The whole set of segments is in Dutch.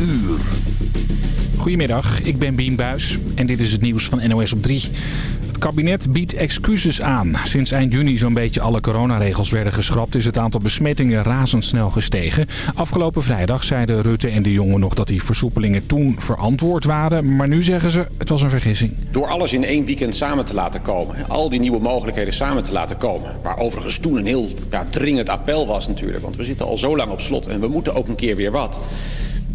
uur. Goedemiddag, ik ben Bien Buis en dit is het nieuws van NOS op 3. Het kabinet biedt excuses aan. Sinds eind juni zo'n beetje alle coronaregels werden geschrapt... is het aantal besmettingen razendsnel gestegen. Afgelopen vrijdag zeiden Rutte en de jongen nog dat die versoepelingen toen verantwoord waren. Maar nu zeggen ze, het was een vergissing. Door alles in één weekend samen te laten komen. Al die nieuwe mogelijkheden samen te laten komen. Waar overigens toen een heel ja, dringend appel was natuurlijk. Want we zitten al zo lang op slot en we moeten ook een keer weer wat.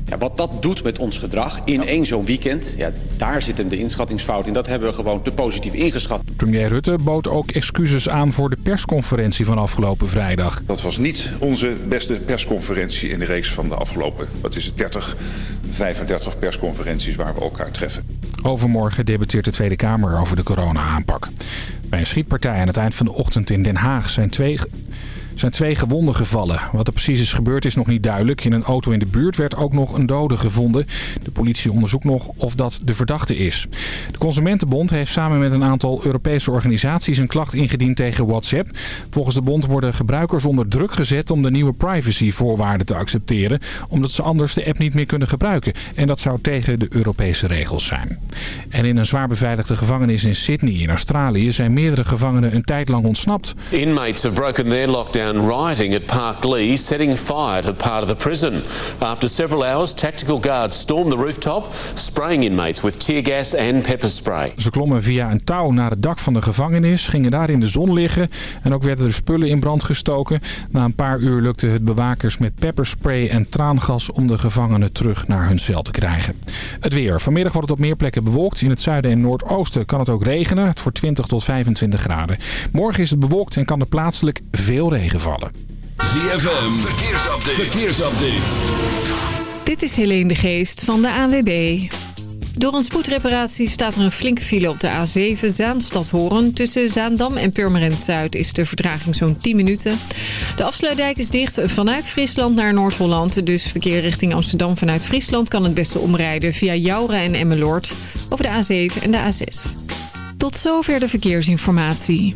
Ja, wat dat doet met ons gedrag in één zo'n weekend, ja, daar zit hem de inschattingsfout in. Dat hebben we gewoon te positief ingeschat. Premier Rutte bood ook excuses aan voor de persconferentie van afgelopen vrijdag. Dat was niet onze beste persconferentie in de reeks van de afgelopen, wat is het, 30, 35 persconferenties waar we elkaar treffen. Overmorgen debatteert de Tweede Kamer over de corona-aanpak. Bij een schietpartij aan het eind van de ochtend in Den Haag zijn twee zijn twee gewonden gevallen. Wat er precies is gebeurd is nog niet duidelijk. In een auto in de buurt werd ook nog een dode gevonden. De politie onderzoekt nog of dat de verdachte is. De Consumentenbond heeft samen met een aantal Europese organisaties een klacht ingediend tegen WhatsApp. Volgens de bond worden gebruikers onder druk gezet om de nieuwe privacyvoorwaarden te accepteren. Omdat ze anders de app niet meer kunnen gebruiken. En dat zou tegen de Europese regels zijn. En in een zwaar beveiligde gevangenis in Sydney in Australië zijn meerdere gevangenen een tijd lang ontsnapt. Inmates have broken their lockdown rioting at Park Lee, setting fire to part of the prison. After several hours, tactical guards stormed the rooftop, spraying inmates with tear gas and pepper spray. Ze klommen via een touw naar het dak van de gevangenis, gingen daar in de zon liggen en ook werden er spullen in brand gestoken. Na een paar uur lukte het bewakers met pepperspray en traangas om de gevangenen terug naar hun cel te krijgen. Het weer. Vanmiddag wordt het op meer plekken bewolkt. In het zuiden en noordoosten kan het ook regenen. Het wordt 20 tot 25 graden. Morgen is het bewolkt en kan er plaatselijk veel regen vallen. ZFM, verkeersupdate. verkeersupdate. Dit is Helene de Geest van de ANWB. Door een spoedreparatie staat er een flinke file op de A7 Zaanstad-Horen. Tussen Zaandam en Purmerend Zuid is de vertraging zo'n 10 minuten. De afsluitdijk is dicht vanuit Friesland naar Noord-Holland. Dus verkeer richting Amsterdam vanuit Friesland kan het beste omrijden via Jouren en Emmeloord over de A7 en de A6. Tot zover de verkeersinformatie.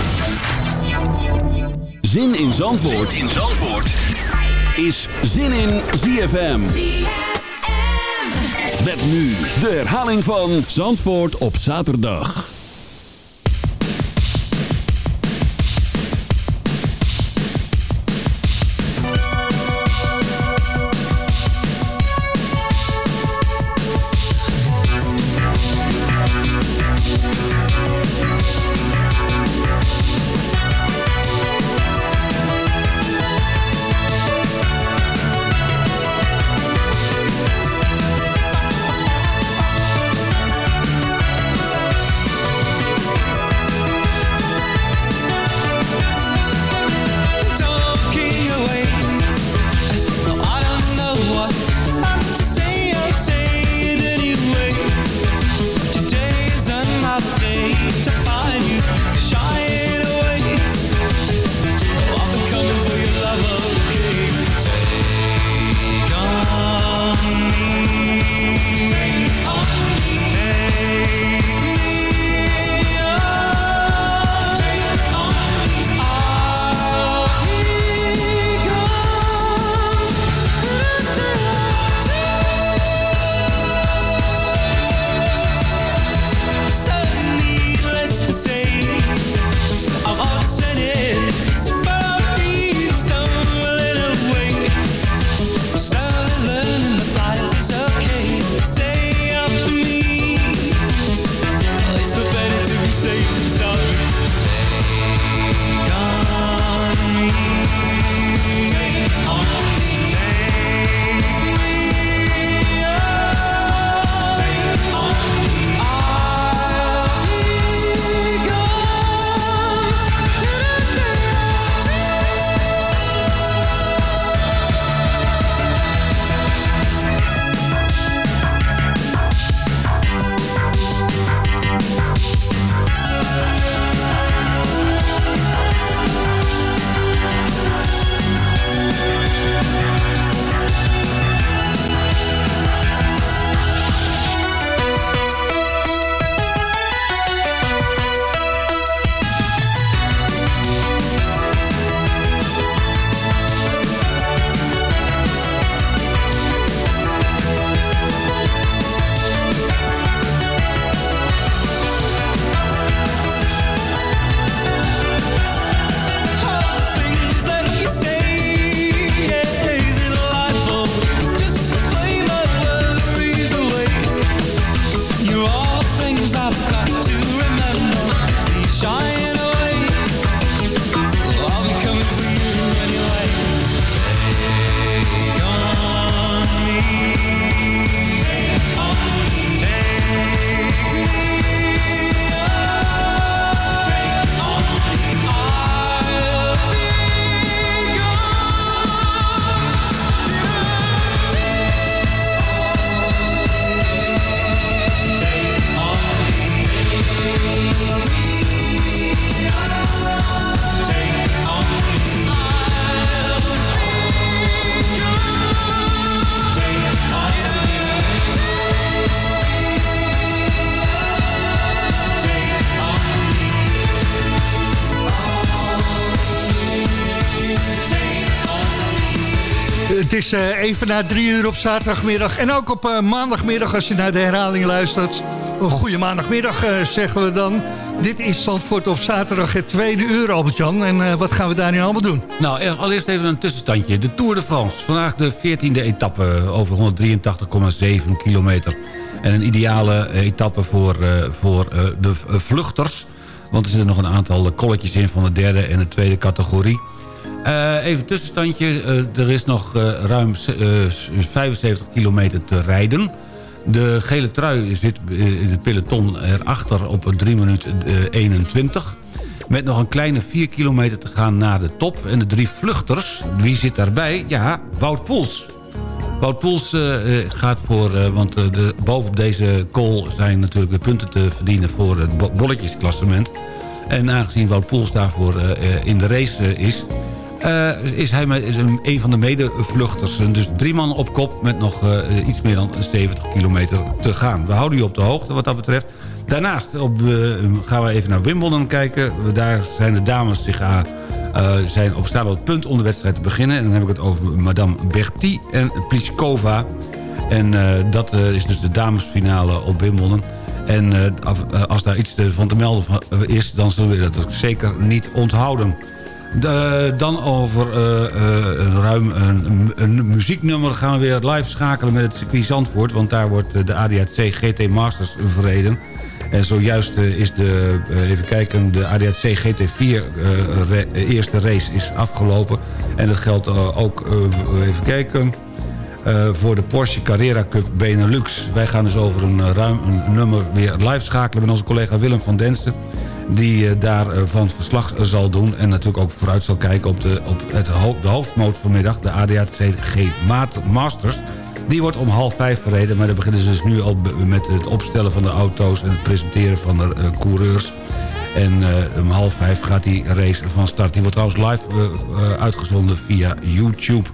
Zin in Zandvoort, in Zandvoort. is Zin in ZFM. Met nu de herhaling van Zandvoort op zaterdag. Even na drie uur op zaterdagmiddag en ook op uh, maandagmiddag als je naar de herhaling luistert. Een goede maandagmiddag uh, zeggen we dan. Dit is Zandvoort op zaterdag het tweede uur, Albert-Jan. En wat gaan we daar nu allemaal doen? Nou, allereerst even een tussenstandje. De Tour de France. Vandaag de 14e etappe over 183,7 kilometer. En een ideale etappe voor, voor de vluchters. Want er zitten nog een aantal kolletjes in van de derde en de tweede categorie. Uh, even tussenstandje. Uh, er is nog uh, ruim 75 kilometer te rijden. De gele trui zit in het peloton erachter op 3 minuten 21. Met nog een kleine 4 kilometer te gaan naar de top. En de drie vluchters, wie zit daarbij? Ja, Wout Poels. Wout Poels gaat voor... want de, bovenop deze call zijn natuurlijk de punten te verdienen... voor het bolletjesklassement. En aangezien Wout Poels daarvoor in de race is uh, is hij met, is een, van de medevluchters. Dus drie man op kop met nog uh, iets meer dan 70 kilometer te gaan. We houden u op de hoogte wat dat betreft. Daarnaast op, uh, gaan we even naar Wimbledon kijken. Daar zijn de dames zich aan... zijn op, staan op het punt om de wedstrijd te beginnen. En dan heb ik het over Madame Berti en Pliskova. En dat is dus de damesfinale op Wimbledon. En als daar iets van te melden is, dan zullen we dat zeker niet onthouden. De, dan over uh, ruim een, een, muzieknummer gaan we weer live schakelen met het circuit. Want daar wordt de ADAC GT Masters verreden. En zojuist is de, even kijken, de ADAC GT4 eerste race is afgelopen. En dat geldt ook, even kijken, voor de Porsche Carrera Cup Benelux. Wij gaan dus over een ruim een nummer weer live schakelen met onze collega Willem van Densten die uh, daarvan verslag zal doen... en natuurlijk ook vooruit zal kijken op de, op het, de hoofdmoot vanmiddag... de ADAC-G Masters. Die wordt om half vijf verreden, maar dan beginnen ze dus nu al met het opstellen van de auto's... en het presenteren van de coureurs. En om half vijf gaat die race van start. Die wordt trouwens live uitgezonden via YouTube.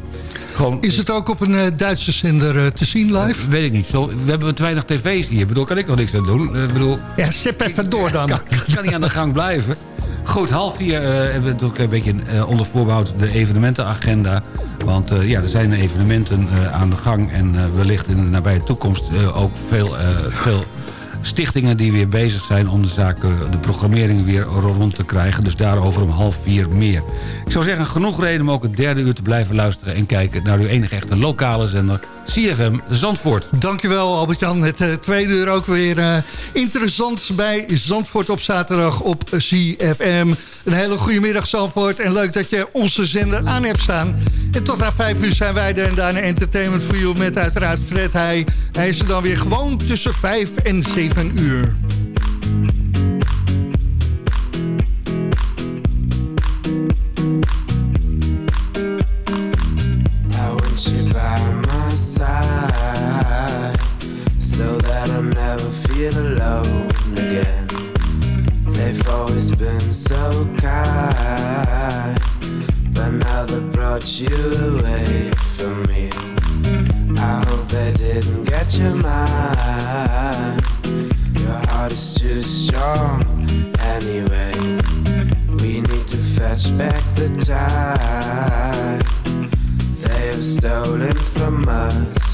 Gewoon, is het ook op een uh, Duitse zender uh, te zien live? weet ik niet. Zo, we hebben te weinig tv's hier. Ik bedoel, kan ik nog niks aan doen? Ik bedoel, ja, zip even door dan. Kan, kan niet aan de gang blijven. Goed, half vier hebben we natuurlijk een beetje onder voorbehoud de evenementenagenda. Want ja, er zijn evenementen aan de gang en wellicht in de nabije toekomst ook veel, veel stichtingen die weer bezig zijn om de zaken, de programmering weer rond te krijgen. Dus daarover om half vier meer. Ik zou zeggen, genoeg reden om ook het derde uur te blijven luisteren... en kijken naar uw enige echte lokale zender CFM Zandvoort. Dankjewel Albert-Jan. Het uh, tweede uur ook weer uh, interessant bij Zandvoort op zaterdag op CFM. Een hele goede middag Zandvoort en leuk dat je onze zender aan hebt staan. En tot na vijf uur zijn wij er en daarna Entertainment for You met uiteraard Fred Heij. Hij is er dan weer gewoon tussen vijf en zeven uur. They've brought you away from me. I hope they didn't get your mind. Your heart is too strong anyway. We need to fetch back the time they have stolen from us.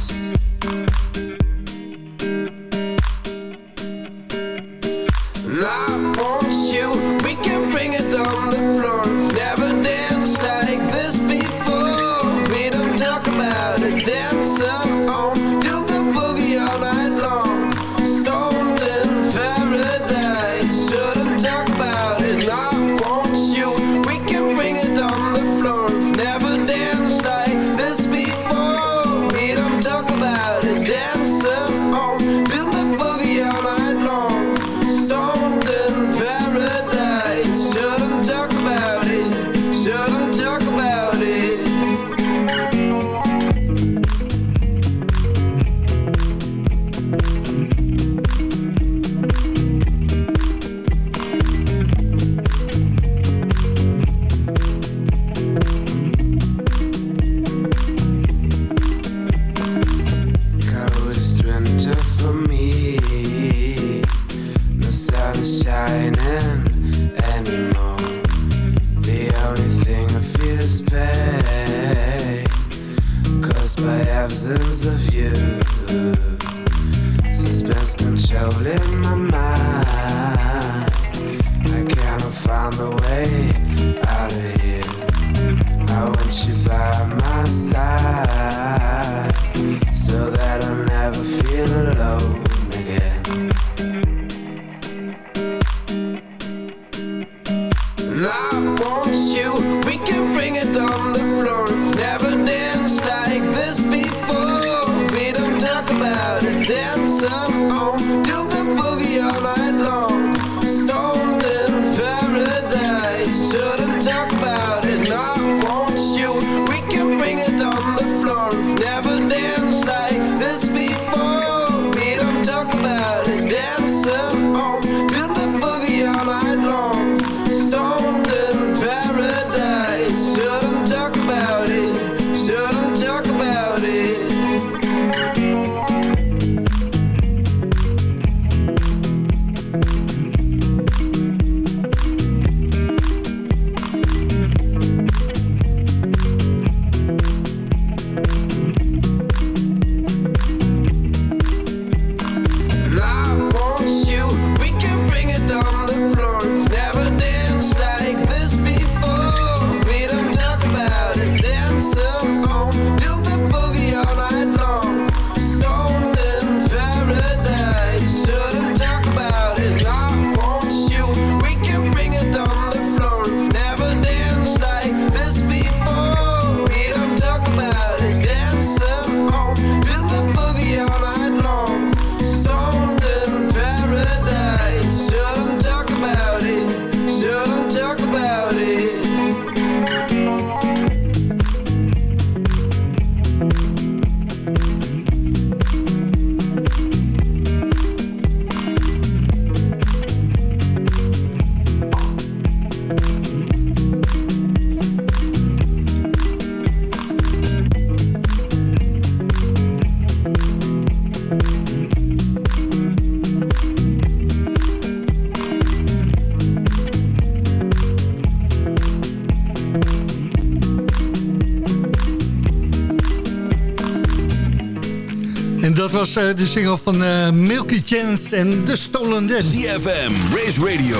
Was eh, de single van eh, Milky Chance en The Stolen Dance. CFM, Race Radio,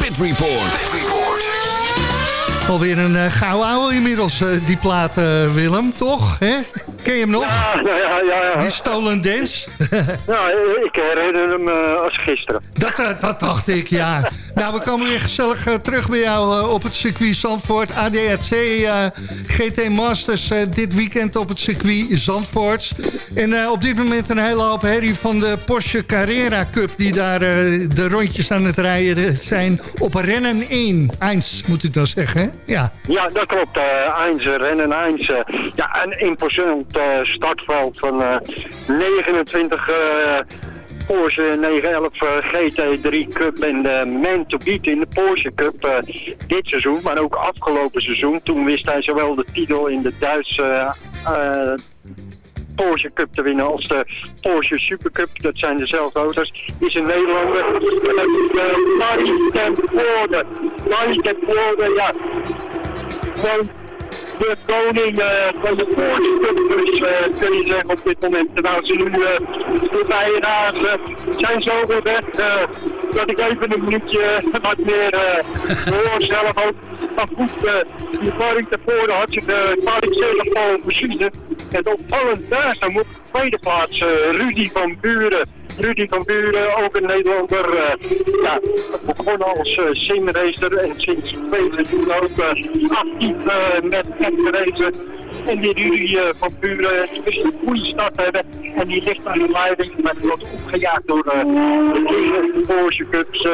Pit Report. Pit Report. Alweer een uh, gouden ouwe inmiddels, eh, die plaat, Willem, toch? Hè? Ken je hem nog? Ja, ja, ja. ja. Die Stolen Dance? Ja, ik herinner hem eh, als gisteren. Dat, dat dacht ik, ja. nou, we komen weer gezellig terug bij jou op het circuit Zandvoort. ADAC eh, GT Masters eh, dit weekend op het circuit Zandvoort. En eh, op dit moment een hele hoop herrie van de Porsche Carrera Cup... die daar eh, de rondjes aan het rijden zijn op rennen 1. Eins, moet ik dan zeggen? Ja. Ja, dat klopt. Eins, rennen Eins. ja, een imposant startveld van eh, 29 eh, Porsche 911 eh, GT3 Cup en de man to beat in de Porsche Cup eh, dit seizoen, maar ook afgelopen seizoen. Toen wist hij zowel de titel in de Duitse eh, Porsche Cup te winnen als de Porsche Supercup. Dat zijn dezelfde auto's. Is een Nederlander. Barry ten Voorde. Barry ten Voorde, ja. De koning eh, van de Cup, dus eh, kun je zeggen op dit moment. Terwijl ze nu voorbij en aan zijn zo goed weg eh, dat ik even een minuutje wat meer hoor zelf ook. Maar goed, die ten Voorde had zich de kwalificeerde pole precies. En opvallend daar staan op de tweede plaats Rudy van Buren. Rudy van Buren, ook een Nederlander. eh ja, begonnen als uh, en sinds twee seizoenen ook eh, actief met racen. En die Rudy van Buren wist een goede start hebben. En die ligt aan de leiding, maar die wordt opgejaagd door de Porsche Cups.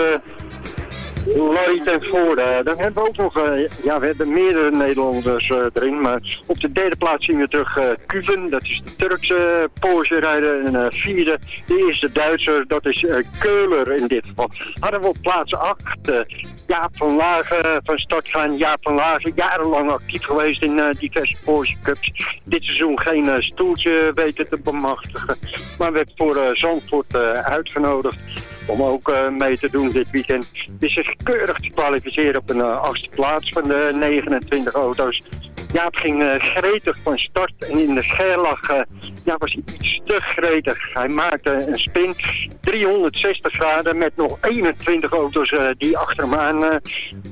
Eh, Lloyd en Voorde. Dan hebben we ook nog, eh, ja, we hebben meerdere Nederlanders eh, erin. Maar op de derde plaats zien we terug eh Kuven. Dat is de Turkse Porsche-rijder. En eh, vierde, de eerste Duitser, dat is eh, Keuler in dit geval. Hadden we op plaats 8 eh, Jaap van Lagen van start gaan. Jaap van Lagen, jarenlang actief geweest in eh, diverse Porsche Cups. Dit seizoen geen eh, stoeltje weten te bemachtigen. Maar werd voor eh, Zandvoort eh, uitgenodigd om ook eh, mee te doen dit weekend. Is zich keurig te kwalificeren op een eh, achtste plaats van de 29 auto's. Jaap ging uh, gretig van start en in de scherlag uh, ja, was hij iets te gretig. Hij maakte een spin 360 graden met nog 21 auto's die achter hem aan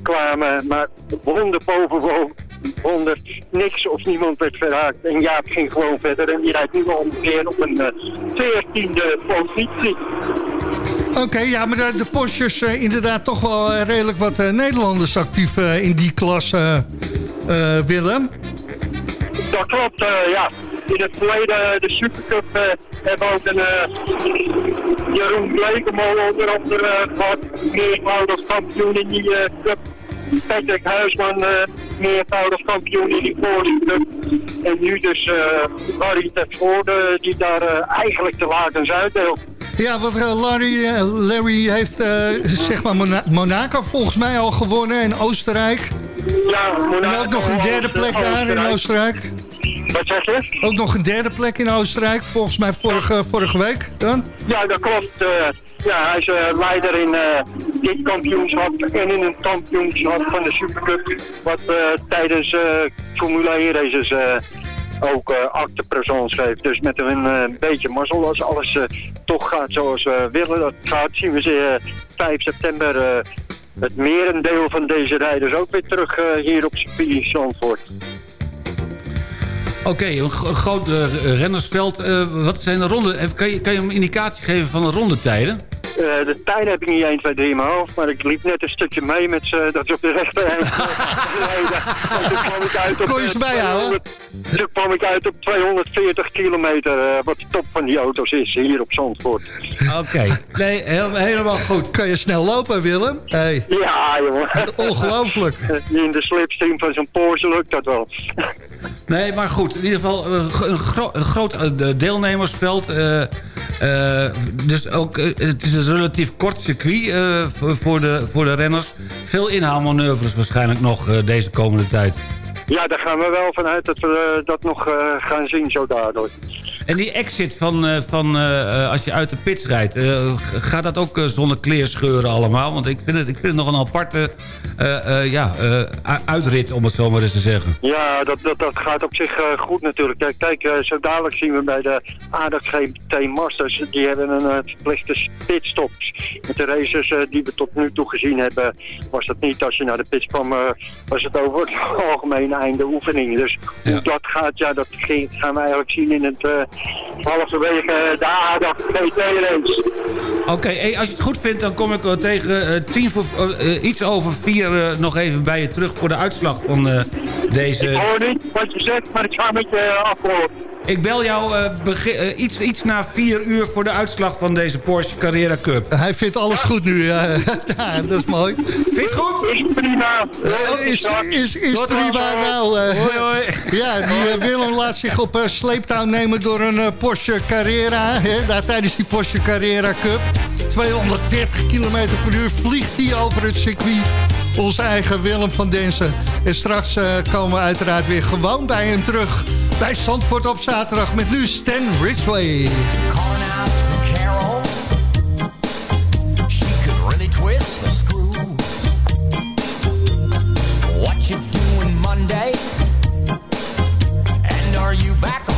kwamen. Maar wonder boven wonder, niks of niemand werd verraakt. En Jaap ging gewoon verder en die rijdt nu ongeveer op een veertiende positie. Oké, ja, maar de, postjes inderdaad toch wel redelijk wat Nederlanders actief in die klas, Willem. Dat klopt, ja. In het verleden, de Supercup, hebben we ook een Jeroen Blekemolen onder andere gehad. Meervoudig kampioen in die cup. Patrick Huisman, meervoudig kampioen in die Cup. En nu dus Barry Tersvoorde, die daar eigenlijk de lakens uitdeelt. Ja, wat Larry, Larry heeft zeg maar Monaco volgens mij al gewonnen en Oostenrijk. Ja, Monaco. En ook nog een derde plek daar in Oostenrijk. Wat zeg je? Ook nog een derde plek in Oostenrijk, volgens mij vorige, vorige week dan? Ja, dat klopt. Uh, ja, hij is uh, leider in uh, dit kampioenschap en in een kampioenschap van de Supercup. Wat tijdens Formule 1 races ook acte présence heeft. Dus met een beetje mazzel als alles toch gaat zoals we willen. Dat gaat, zien we ze 5 september het merendeel van deze rijders ook weer terug hier op circuit Zandvoort. Oké, een groot uh, rennersveld. Uh, wat zijn de ronden? Kan je, kan je een indicatie geven van de rondetijden? Uh, de tijden heb ik niet 1, 2, 3 in mijn hoofd, maar ik liep net een stukje mee met ze dat ze op de rechterhand Kon je ze bijhouden? Toen kwam ik uit op 240 kilometer, uh, wat de top van die auto's is hier op Zandvoort. Oké, okay. nee, heel, helemaal goed. Kan je snel lopen, Willem? Hey. Ja, jongen. Ongelooflijk. In de slipstream van zo'n Porsche lukt dat wel. Nee, maar goed. In ieder geval een, gro een groot deelnemersveld. Uh, dus ook, het is een relatief kort circuit uh, voor, de, voor de renners. Veel inhaalmanoeuvres waarschijnlijk nog deze komende tijd. Ja, daar gaan we wel vanuit dat we dat nog gaan zien zo daardoor. En die exit van, uh, van uh, als je uit de pits rijdt... Uh, gaat dat ook zonder kleerscheuren allemaal? Want ik vind het, ik vind het nog een aparte ja, uitrit, om het zo maar eens te zeggen. Ja, dat, dat, dat gaat op zich goed natuurlijk. Kijk, kijk zo dadelijk zien we bij de Aardig GT Masters... die hebben een verplichte pitstops. Met de races die we tot nu toe gezien hebben... was dat niet als je naar de pits kwam... was het over het algemeen einde oefening. Dus ja. hoe dat gaat, ja, dat gaan we eigenlijk zien in het halverwege de ADAC GT-race. Oké, okay, als je het goed vindt, dan kom ik tegen uh, tien voor, uh, iets over vier uh, nog even bij je terug voor de uitslag van deze... Ik hoor niet wat je zegt, maar ik ga met je afhoren. Ik bel jou uh, iets, iets na vier uur voor de uitslag van deze Porsche Carrera Cup. Hij vindt alles goed nu. Ja. ja dat is mooi. Vind je het goed? Is prima. Uh, is, is, is prima. Nou, uh, hoi, hoi. Ja, die Willem laat zich op sleeptouw nemen door een Porsche Carrera. Hè, daar, tijdens die Porsche Carrera Cup. 240 km per uur vliegt hij over het circuit. Onze eigen Willem van Densen. En straks komen we uiteraard weer gewoon bij hem terug bij Zandvoort op zaterdag met nu Stan Ridgway. Monday? And are you back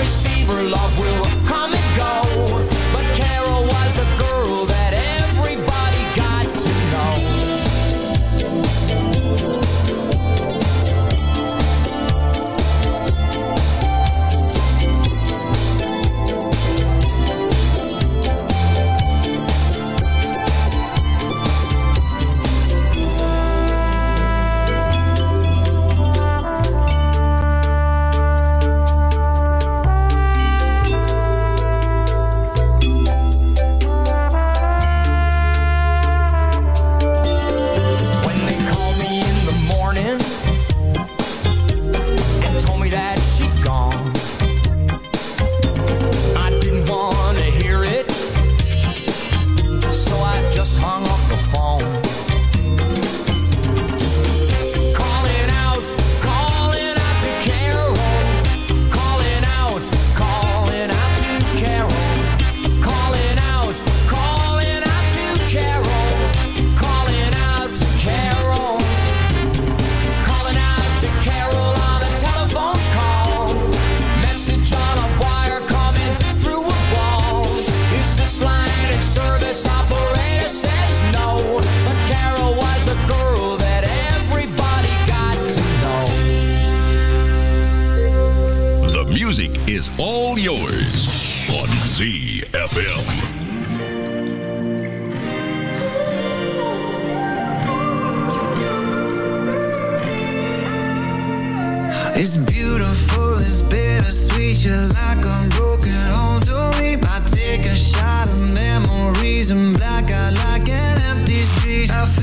receiver, love will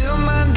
your mind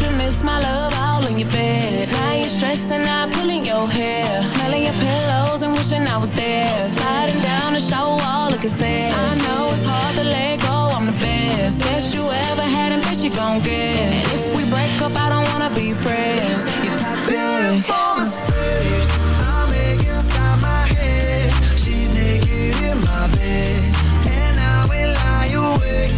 you miss my love all in your bed. Now you're stressing out, pulling your hair. Smelling your pillows and wishing I was there. Sliding down the shower wall, looking sad. I know it's hard to let go, I'm the best. Best you ever had and best you gon' get. And if we break up, I don't wanna be friends. You're toxic. Beautiful mistakes I make inside my head. She's naked in my bed, and I will lie awake,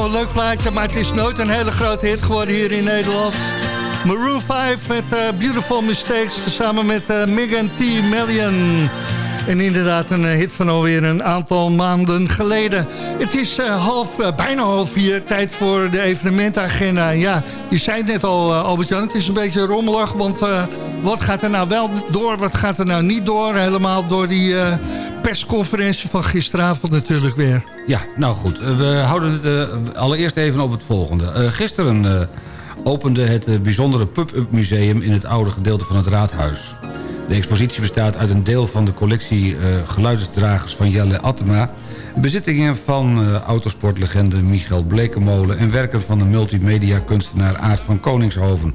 Wel leuk plaatje, maar het is nooit een hele grote hit geworden hier in Nederland. Maroon 5 met eh, Beautiful Mistakes samen met eh, Megan T. Million. En inderdaad een eh, hit van alweer een aantal maanden geleden. Het is eh, half, eh, bijna half vier, tijd voor de evenementagenda. Ja, je zei het net al, Albert-Jan, het is een beetje rommelig. Want wat gaat er nou wel door, wat gaat er nou niet door? Helemaal door die persconferentie van gisteravond natuurlijk weer. Ja, nou goed. We houden het allereerst even op het volgende. Gisteren opende het bijzondere pub-up museum... in het oude gedeelte van het raadhuis. De expositie bestaat uit een deel van de collectie eh, geluidsdragers van Jelle Attema... bezittingen van eh, autosportlegende Michael Blekemolen... en werken van de multimedia-kunstenaar Aart van Koningshoven...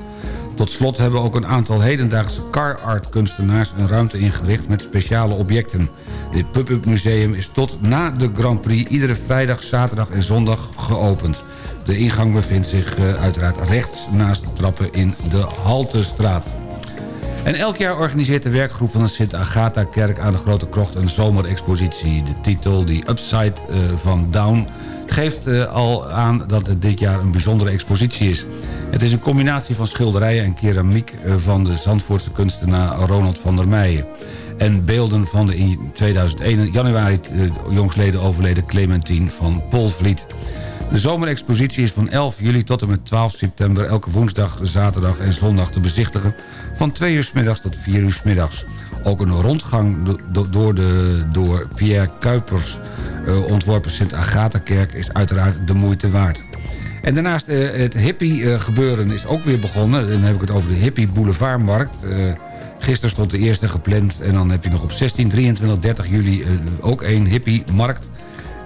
Tot slot hebben ook een aantal hedendaagse car art kunstenaars een ruimte ingericht met speciale objecten. Dit pub-up museum is tot na de Grand Prix iedere vrijdag, zaterdag en zondag geopend. De ingang bevindt zich uh, uiteraard rechts naast de trappen in de Haltestraat. En elk jaar organiseert de werkgroep van de Sint-Agatha-kerk aan de Grote Krocht een zomerexpositie. De titel, die Upside uh, van Down, geeft uh, al aan dat het dit jaar een bijzondere expositie is. Het is een combinatie van schilderijen en keramiek van de Zandvoortse kunstenaar Ronald van der Meijen. En beelden van de in 2001 januari jongstleden overleden Clementine van Polvliet. De zomerexpositie is van 11 juli tot en met 12 september... elke woensdag, zaterdag en zondag te bezichtigen... van 2 uur s middags tot 4 uur s middags. Ook een rondgang door de door Pierre Kuipers uh, ontworpen Sint-Agatha-kerk... is uiteraard de moeite waard. En daarnaast uh, het hippie-gebeuren is ook weer begonnen. Dan heb ik het over de Hippie Boulevardmarkt. Uh, gisteren stond de eerste gepland. En dan heb je nog op 16, 23, 30 juli ook één hippie-markt.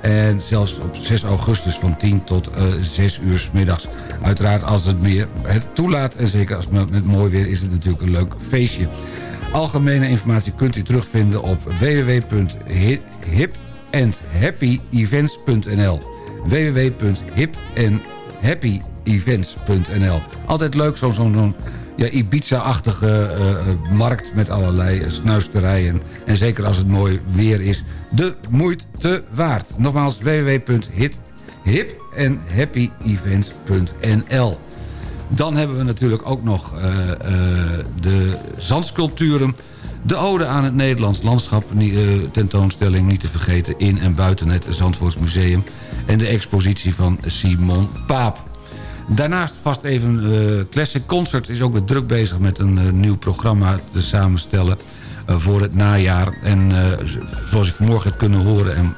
En zelfs op 6 augustus van 10 tot uh, 6 uur s middags. Uiteraard als het meer het toelaat. En zeker als het met mooi weer is het natuurlijk een leuk feestje. Algemene informatie kunt u terugvinden op www.hipandhappyevents.nl www.hipandhappyevents.nl Altijd leuk, zo'n zo, zo ja, Ibiza-achtige uh, markt met allerlei snuisterijen. En zeker als het mooi weer is, de moeite waard. Nogmaals, www.hipandhappyevents.nl Dan hebben we natuurlijk ook nog de zandsculpturen... De ode aan het Nederlands landschap tentoonstelling niet te vergeten... in en buiten het Zandvoortsmuseum... en de expositie van Simon Paap. Daarnaast vast even uh, Classic Concert is ook weer druk bezig... met een uh, nieuw programma te samenstellen uh, voor het najaar. En zoals je vanmorgen hebt kunnen horen en,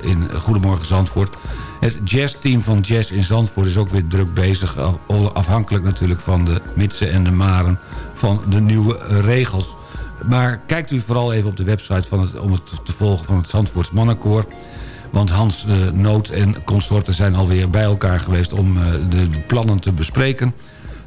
in Goedemorgen Zandvoort... het jazzteam van Jazz in Zandvoort is ook weer druk bezig... afhankelijk natuurlijk van de mitsen en de maren van de nieuwe regels... Maar kijkt u vooral even op de website van om het te volgen van het Zandvoorts Mannenkoor. Want Hans uh, Noot en consorten zijn alweer bij elkaar geweest om uh, de, plannen te bespreken.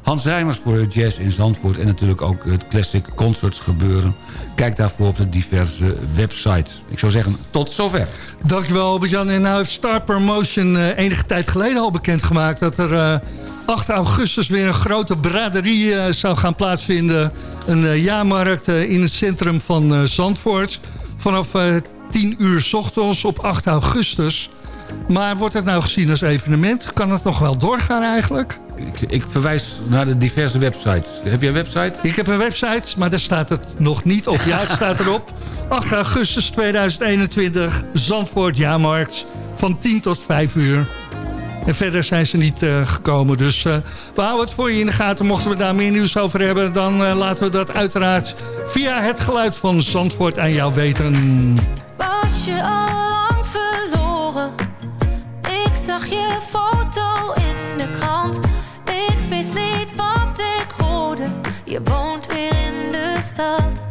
Hans Rijmers voor jazz in Zandvoort en natuurlijk ook het Classic Concerts gebeuren. Kijk daarvoor op de diverse websites. Ik zou zeggen, tot zover. Dankjewel Albert-Jan. En nou heeft Star Promotion uh, enige tijd geleden al bekendgemaakt... dat er 8 augustus weer een grote braderie zou gaan plaatsvinden een jaarmarkt in het centrum van Zandvoort. Vanaf 10 uur s ochtends op 8 augustus. Maar wordt het nou gezien als evenement? Kan het nog wel doorgaan eigenlijk? Ik, ik verwijs naar de diverse websites. Heb je een website? Ik heb een website, maar daar staat het nog niet op. Ja, het staat erop. 8 augustus 2021, Zandvoort Jaarmarkt. Van 10 tot 5 uur. En verder zijn ze niet uh, gekomen. Dus uh, we houden het voor je in de gaten. Mochten we daar meer nieuws over hebben... dan uh, laten we dat uiteraard via het geluid van Zandvoort aan jou weten. Was je al lang verloren? Ik zag je foto in de krant. Ik wist niet wat ik hoorde. Je woont weer in de stad.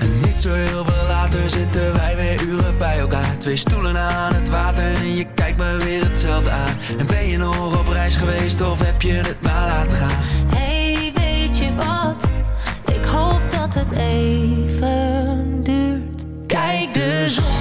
En niet zo heel veel later zitten wij weer uren bij elkaar. Twee stoelen aan het water en je kijkt me weer hetzelfde aan. En ben je nog op reis geweest of heb je het maar laten gaan? Hey, weet je wat? Ik hoop dat het even. Kijk de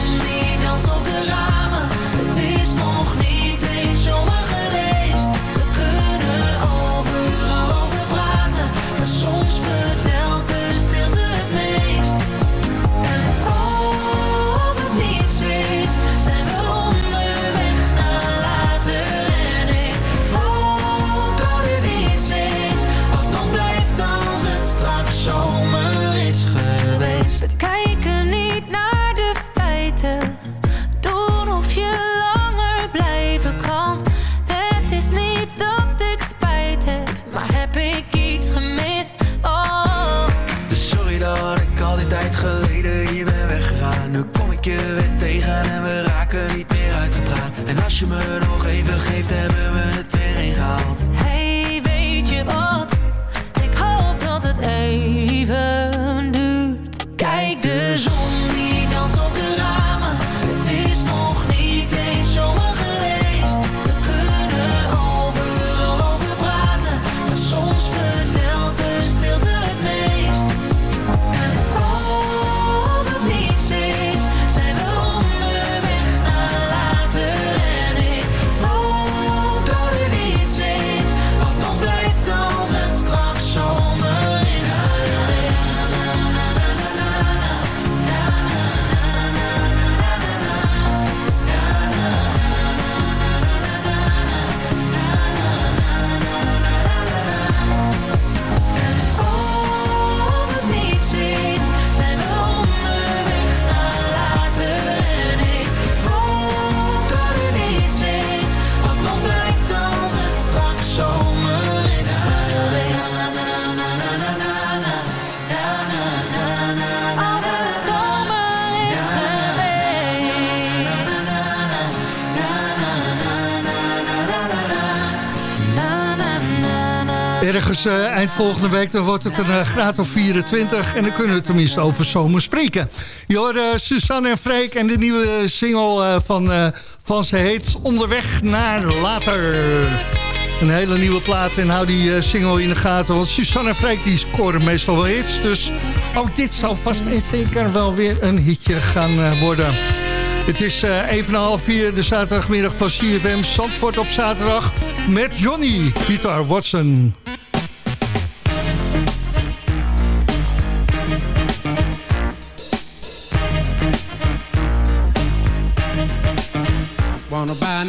eind volgende week dan wordt het een eh, graad of 24. En dan kunnen we tenminste over zomer spreken. Je hoorde Suzanne en Freek en de nieuwe single eh, van, eh, van ze heet Onderweg naar Later. Een hele nieuwe plaat en hou die eh, single in de gaten. Want Suzanne en Freek die scoren meestal wel hits. Dus ook dit zal vast en zeker wel weer een hitje gaan eh, worden. Het is eh, even half vier, de zaterdagmiddag van CFM Zandvoort op zaterdag... met Johnny Peter Watson.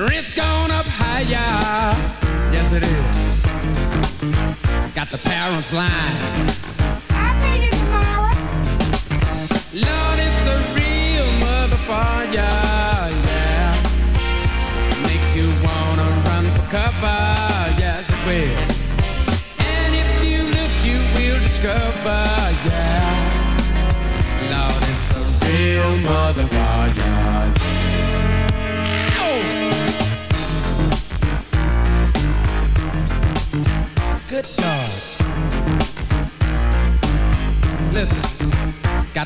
Rent's gone up higher. Yes, it is. Got the parents lying.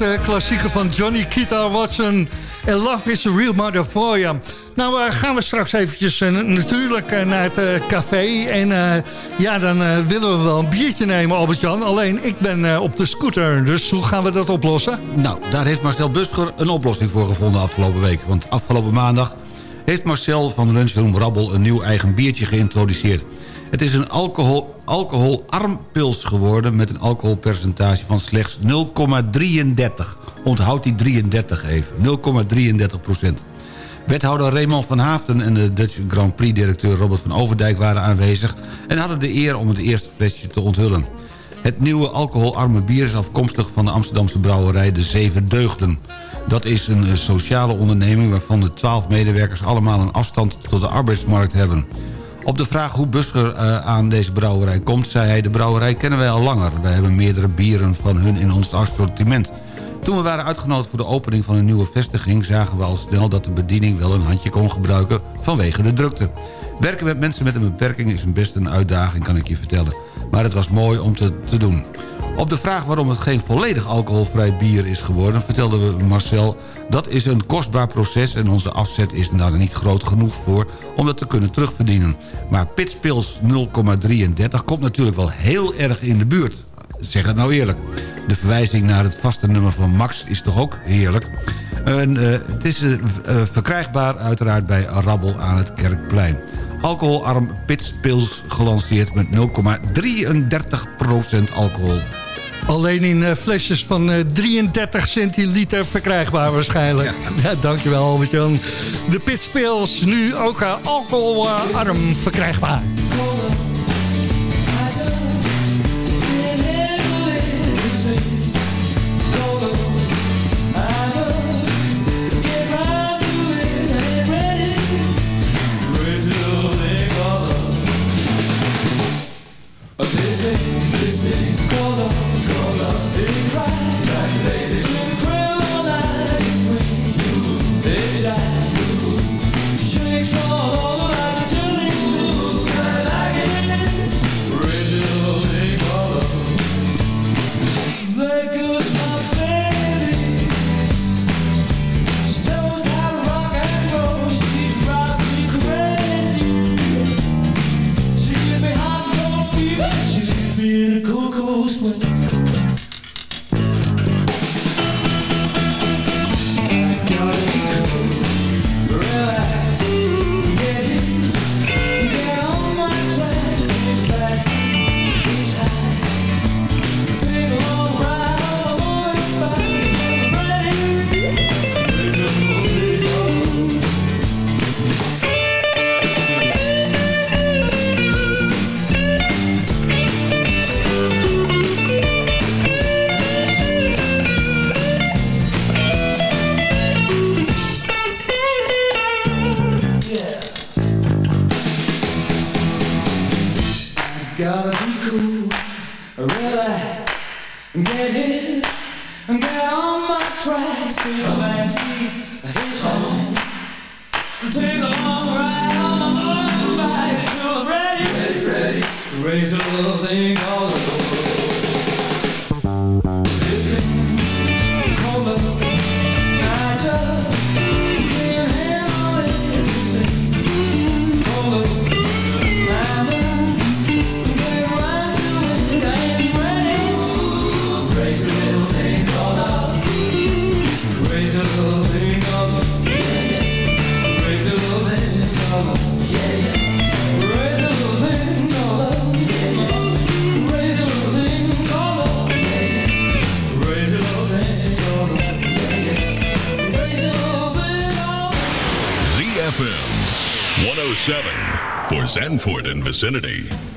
Hoor, deze klassieker van Johnny Guitar Watson. En Love is a Real Mother for you. Nou uh, gaan we straks eventjes uh, natuurlijk naar het café. En ja, dan willen we wel een biertje nemen, Albert-Jan. Alleen ik ben op de scooter, dus hoe gaan we dat oplossen? Nou, daar heeft Marcel Busker een oplossing voor gevonden afgelopen week. Want afgelopen maandag heeft Marcel van Lunchroom Rabbel... een nieuw eigen biertje geïntroduceerd. Het is een alcohol, alcoholarm pils geworden... met een alcoholpercentage van slechts 0,33. Onthoud die 33 even. 0,33 procent. Wethouder Raymond van Haafden en de Dutch Grand Prix-directeur Robert van Overdijk waren aanwezig... en hadden de eer om het eerste flesje te onthullen. Het nieuwe alcoholarme bier is afkomstig van de Amsterdamse brouwerij De Zeven Deugden. Dat is een sociale onderneming waarvan de twaalf medewerkers allemaal een afstand tot de arbeidsmarkt hebben. Op de vraag hoe Busker uh, aan deze brouwerij komt, zei hij... de brouwerij kennen wij al langer. Wij hebben meerdere bieren van hun in ons assortiment. Toen we waren uitgenodigd voor de opening van een nieuwe vestiging... zagen we al snel dat de bediening wel een handje kon gebruiken vanwege de drukte. Werken met mensen met een beperking is een best een uitdaging, kan ik je vertellen. Maar het was mooi om te, te doen. Op de vraag waarom het geen volledig alcoholvrij bier is geworden... vertelde we Marcel dat is een kostbaar proces... en onze afzet is daar niet groot genoeg voor om dat te kunnen terugverdienen. Maar Pitspils 0,33 komt natuurlijk wel heel erg in de buurt. Zeg het nou eerlijk. De verwijzing naar het vaste nummer van Max is toch ook heerlijk. En, uh, het is uh, verkrijgbaar uiteraard bij Rabbel aan het Kerkplein. Alcoholarm pitspils gelanceerd met 0,33% alcohol. Alleen in uh, flesjes van uh, 33 centiliter verkrijgbaar waarschijnlijk. Ja. ja dankjewel Albert-Jan. De pitspils nu ook uh, alcoholarm verkrijgbaar. Vicinity.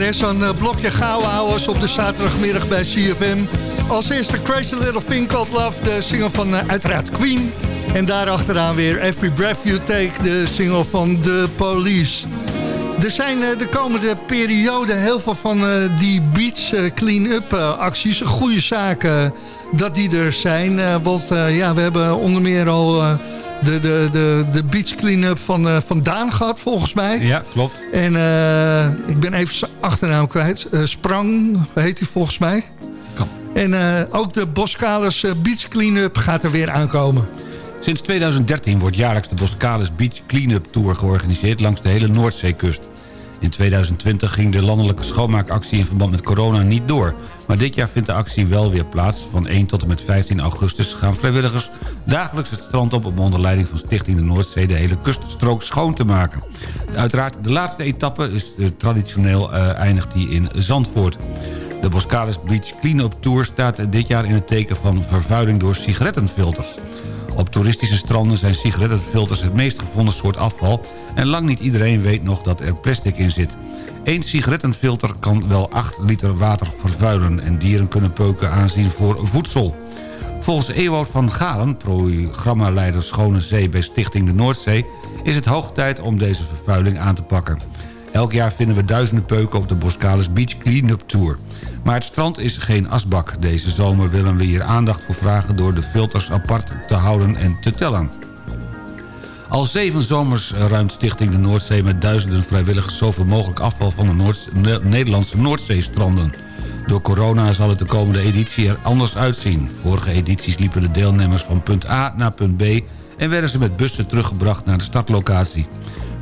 Hè, zo'n eh, blokje gouden houden op de zaterdagmiddag bij CFM. Als eerste Crazy Little Thing Called Love, de single van uh, uiteraard Queen. En daarachteraan weer Every Breath You Take, de single van The Police. Er zijn uh, de komende periode heel veel van die beach clean-up acties. Een goede zaak dat die er zijn. want ja, we hebben onder meer al de, de, de, de beach clean-up van, uh, van Daan gehad, volgens mij. Ja, klopt. En uh, ik ben even zijn achternaam kwijt. Uh, Sprang heet hij volgens mij. Kom. En ook de Boskalis Beach Clean-up gaat er weer aankomen. Sinds 2013 wordt jaarlijks de Boskalis Beach Clean-up Tour georganiseerd langs de hele Noordzeekust. In 2020 ging de landelijke schoonmaakactie in verband met corona niet door. Maar dit jaar vindt de actie wel weer plaats. Van 1 tot en met 15 augustus gaan vrijwilligers dagelijks het strand op... om onder leiding van Stichting de Noordzee de hele kuststrook schoon te maken. Uiteraard, de laatste etappe is uh, traditioneel uh, eindigt die in Zandvoort. De Boscalis Beach Clean-up Tour staat dit jaar in het teken van vervuiling door sigarettenfilters. Op toeristische stranden zijn sigarettenfilters het meest gevonden soort afval... en lang niet iedereen weet nog dat er plastic in zit. Eén sigarettenfilter kan wel 8 liter water vervuilen... en dieren kunnen peuken aanzien voor voedsel. Volgens Ewout van Galen, programmaleider Schone Zee... bij Stichting de Noordzee... is het hoog tijd om deze vervuiling aan te pakken. Elk jaar vinden we duizenden peuken op de Boskalis Beach Cleanup Tour. Maar het strand is geen asbak. Deze zomer willen we hier aandacht voor vragen... door de filters apart te houden en te tellen. Al zeven zomers ruimt Stichting de Noordzee met duizenden vrijwilligers... zoveel mogelijk afval van de Noord Nederlandse Noordzeestranden. Door corona zal het de komende editie er anders uitzien. Vorige edities liepen de deelnemers van punt A naar punt B... en werden ze met bussen teruggebracht naar de startlocatie.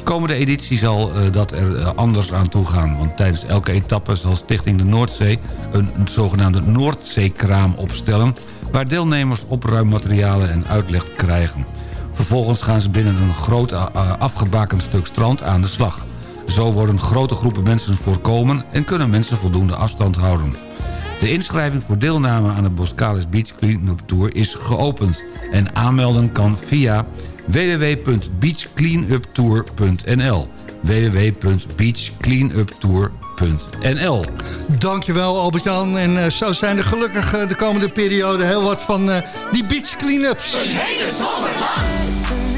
Komende editie zal uh, dat er uh, anders aan toe gaan. Want tijdens elke etappe zal Stichting de Noordzee... een, zogenaamde Noordzeekraam opstellen... waar deelnemers opruimmaterialen en uitleg krijgen. Vervolgens gaan ze binnen een groot uh, afgebakend stuk strand aan de slag. Zo worden grote groepen mensen voorkomen... en kunnen mensen voldoende afstand houden. De inschrijving voor deelname aan de Boskalis Beach Cleanup Tour is geopend. En aanmelden kan via www.beachcleanuptour.nl www.beachcleanuptour.nl Dankjewel Albert-Jan. En uh, zo zijn er gelukkig uh, de komende periode heel wat van uh, die beach cleanups. Een hele zomer lang.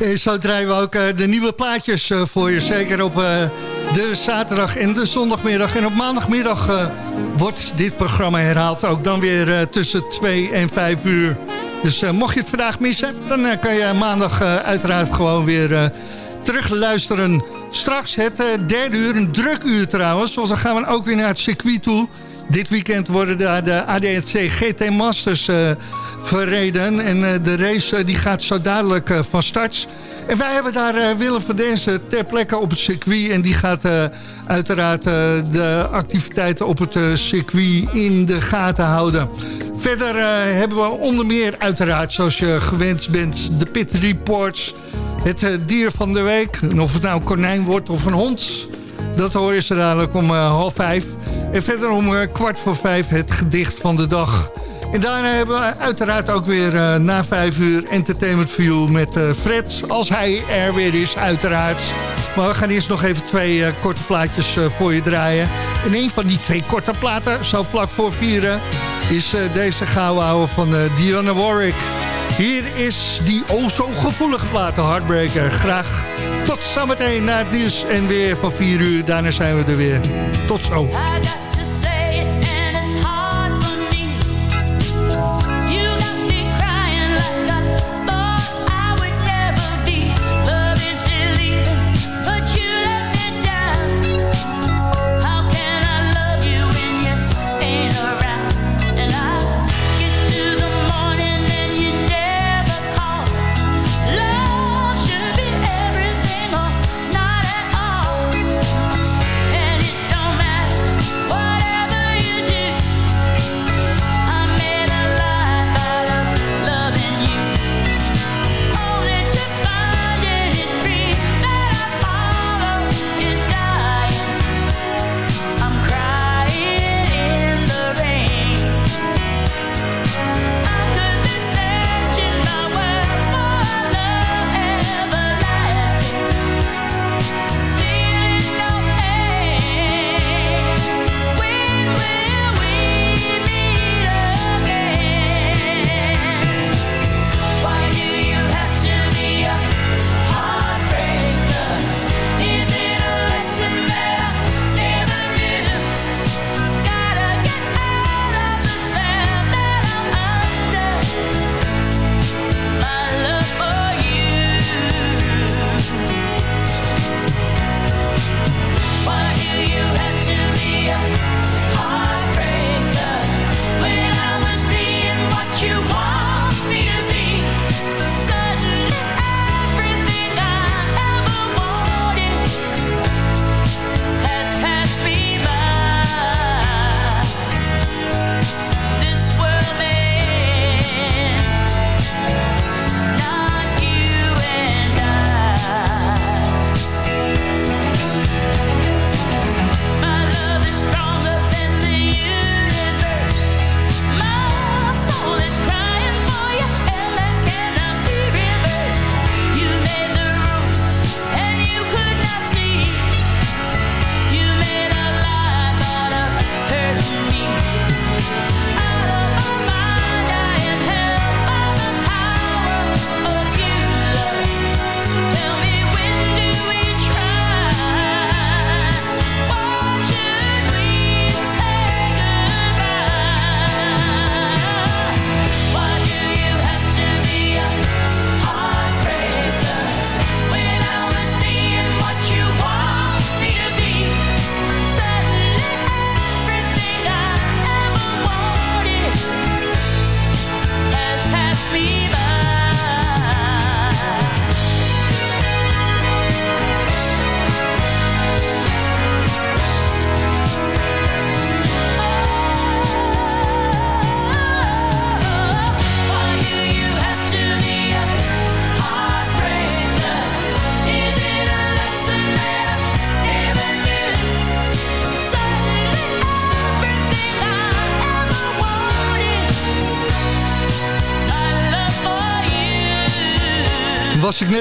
En zo draaien we ook eh, de nieuwe plaatjes eh, voor je. Zeker op eh, de zaterdag en de zondagmiddag. En op maandagmiddag eh, wordt dit programma herhaald. Ook dan weer eh, tussen 2 en 5 uur. Dus eh, mocht je het vandaag missen, dan eh, kan je maandag eh, uiteraard gewoon weer eh, terugluisteren. Straks het eh, derde uur, een druk uur trouwens. Want dan gaan we ook weer naar het circuit toe. Dit weekend worden daar de ADAC GT Masters eh, verreden. En eh, de race eh, die gaat zo dadelijk eh, van start. En wij hebben daar Willem van Densen ter plekke op het circuit. En die gaat uiteraard de activiteiten op het circuit in de gaten houden. Verder hebben we onder meer uiteraard, zoals je gewend bent, de pit reports. Het dier van de week. Of het nou een konijn wordt of een hond. Dat hoor je ze dadelijk om half vijf. En verder om kwart voor vijf het gedicht van de dag. En daarna hebben we uiteraard ook weer eh, na vijf uur Entertainment View met eh, Fred. Als hij er weer is, uiteraard. Maar we gaan eerst nog even twee eh, korte plaatjes voor je draaien. En een van die twee korte platen, zo vlak voor vieren... is deze gouden van Dionne Warwick. Hier is die o zo gevoelige platen Heartbreaker. Graag tot zometeen na het nieuws en weer van 4 uur. Daarna zijn we er weer. Tot zo.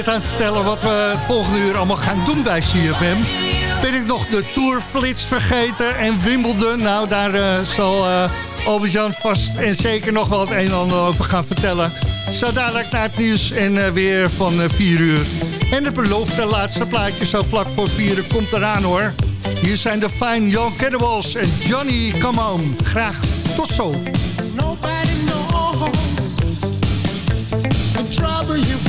Aan vertellen wat we het volgende uur allemaal gaan doen bij CFM. Ben ik nog de Tourflits vergeten en Wimbledon. Nou, daar uh, zal uh, Albert-Jan vast en zeker nog wel het een en ander over gaan vertellen. Zo dadelijk naar het nieuws en uh, weer van 4 uur. En de beloofde laatste plaatje zo vlak voor 4 komt eraan hoor. Hier zijn de Fine Young Cannibals en Johnny Come On. Graag tot zo. You